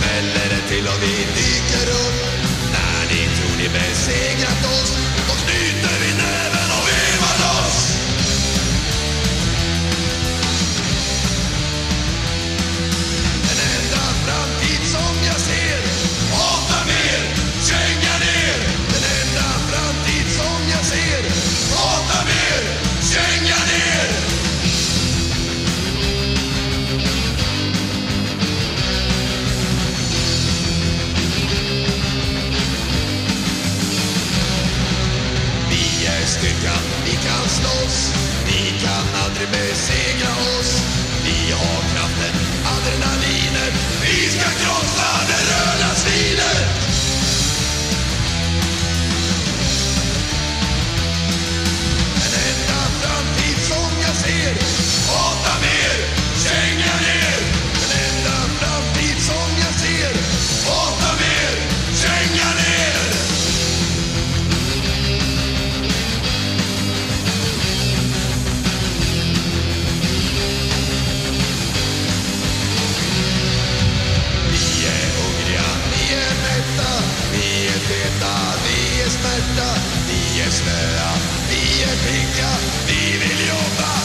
smäller det till och vi dyker upp. När ni tror ni besegrat styrka, vi kan slåss Vi kan aldrig besegra feta, vi är smärta, vi är snöa, vi är pigga, vi vill jobba.